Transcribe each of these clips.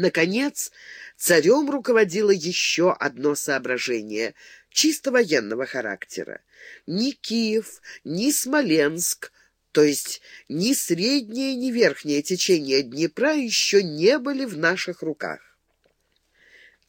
Наконец, царем руководило еще одно соображение, чисто военного характера. Ни Киев, ни Смоленск, то есть ни среднее, ни верхнее течение Днепра еще не были в наших руках.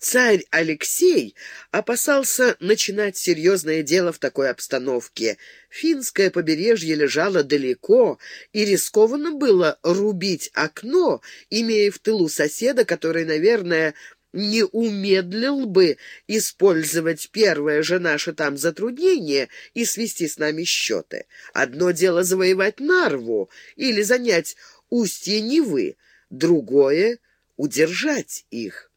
Царь Алексей опасался начинать серьезное дело в такой обстановке. Финское побережье лежало далеко, и рискованно было рубить окно, имея в тылу соседа, который, наверное, не умедлил бы использовать первое же наше там затруднение и свести с нами счеты. Одно дело завоевать Нарву или занять устье Невы, другое — удержать их.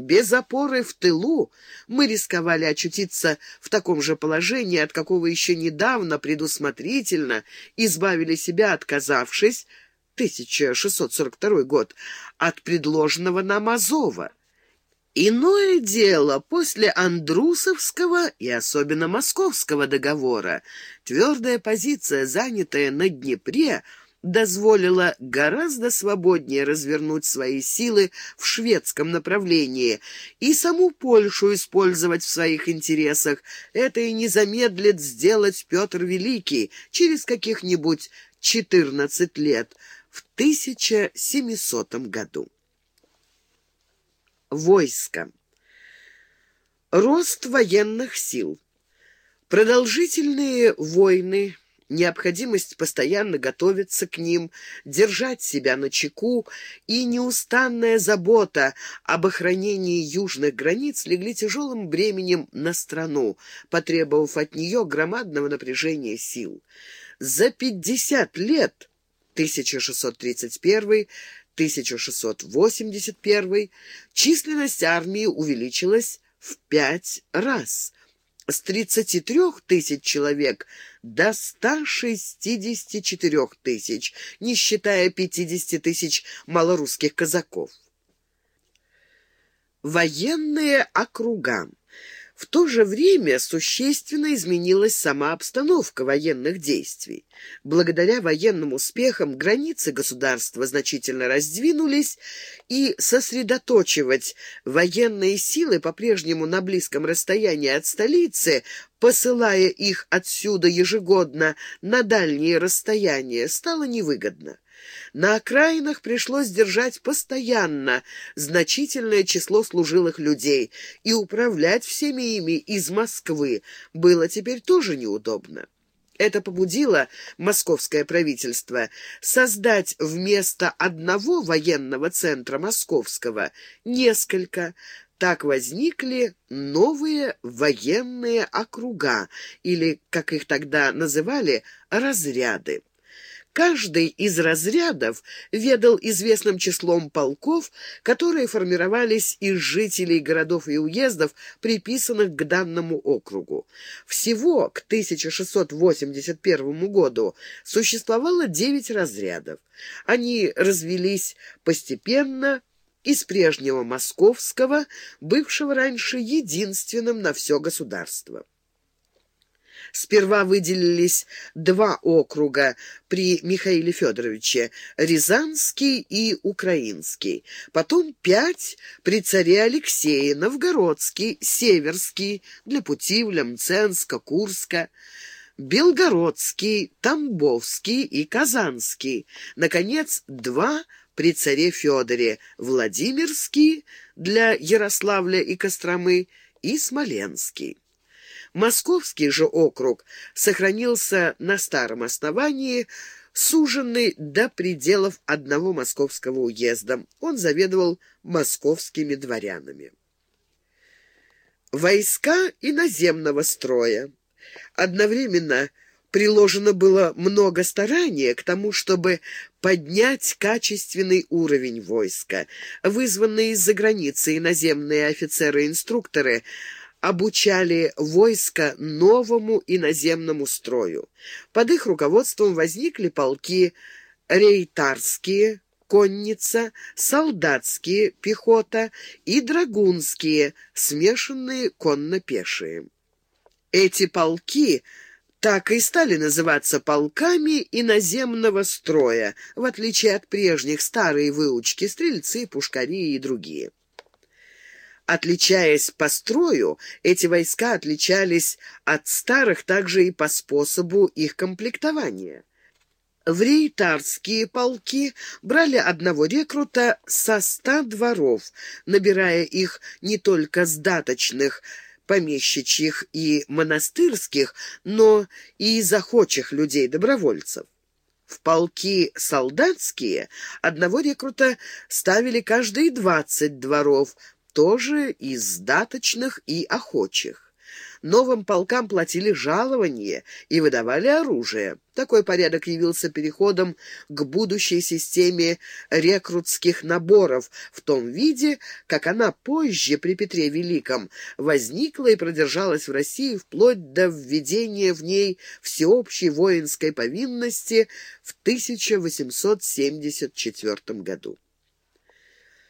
Без опоры в тылу мы рисковали очутиться в таком же положении, от какого еще недавно предусмотрительно избавили себя, отказавшись, 1642 год, от предложенного нам Азова. Иное дело после Андрусовского и особенно Московского договора. Твердая позиция, занятая на Днепре, дозволила гораздо свободнее развернуть свои силы в шведском направлении и саму Польшу использовать в своих интересах. Это и не замедлит сделать Петр Великий через каких-нибудь 14 лет в 1700 году. Войско. Рост военных сил. Продолжительные войны необходимость постоянно готовиться к ним, держать себя на чеку и неустанная забота об охранении южных границ легли тяжелым бременем на страну, потребовав от нее громадного напряжения сил. За пятьдесят лет 1631 1681 численность армии увеличилась в пять раз – с 33 тысяч человек до 164 тысяч, не считая 50 тысяч малорусских казаков. Военные округа. В то же время существенно изменилась сама обстановка военных действий. Благодаря военным успехам границы государства значительно раздвинулись, и сосредоточивать военные силы по-прежнему на близком расстоянии от столицы, посылая их отсюда ежегодно на дальние расстояния, стало невыгодно. На окраинах пришлось держать постоянно значительное число служилых людей, и управлять всеми ими из Москвы было теперь тоже неудобно. Это побудило московское правительство создать вместо одного военного центра московского несколько. Так возникли новые военные округа, или, как их тогда называли, разряды. Каждый из разрядов ведал известным числом полков, которые формировались из жителей городов и уездов, приписанных к данному округу. Всего к 1681 году существовало девять разрядов. Они развелись постепенно из прежнего московского, бывшего раньше единственным на все государство. Сперва выделились два округа при Михаиле Федоровиче – Рязанский и Украинский. Потом пять при царе Алексее – Новгородский, Северский, для Путивля, Мценска, Курска – Белгородский, Тамбовский и Казанский. Наконец, два при царе Федоре – Владимирский для Ярославля и Костромы и Смоленский. Московский же округ сохранился на старом основании, суженный до пределов одного московского уезда. Он заведовал московскими дворянами. Войска иноземного строя. Одновременно приложено было много старания к тому, чтобы поднять качественный уровень войска. Вызванные из-за границы иноземные офицеры-инструкторы – обучали войско новому иноземному строю. Под их руководством возникли полки рейтарские, конница, солдатские, пехота и драгунские, смешанные конно-пешие. Эти полки так и стали называться полками иноземного строя, в отличие от прежних старой выучки стрельцы, пушкари и другие. Отличаясь по строю, эти войска отличались от старых также и по способу их комплектования. В рейтарские полки брали одного рекрута со ста дворов, набирая их не только с даточных, помещичьих и монастырских, но и из охочих людей-добровольцев. В полки солдатские одного рекрута ставили каждые двадцать дворов, тоже из даточных и охочих новым полкам платили жалование и выдавали оружие. Такой порядок явился переходом к будущей системе рекрутских наборов в том виде, как она позже при Петре Великом возникла и продержалась в России вплоть до введения в ней всеобщей воинской повинности в 1874 году.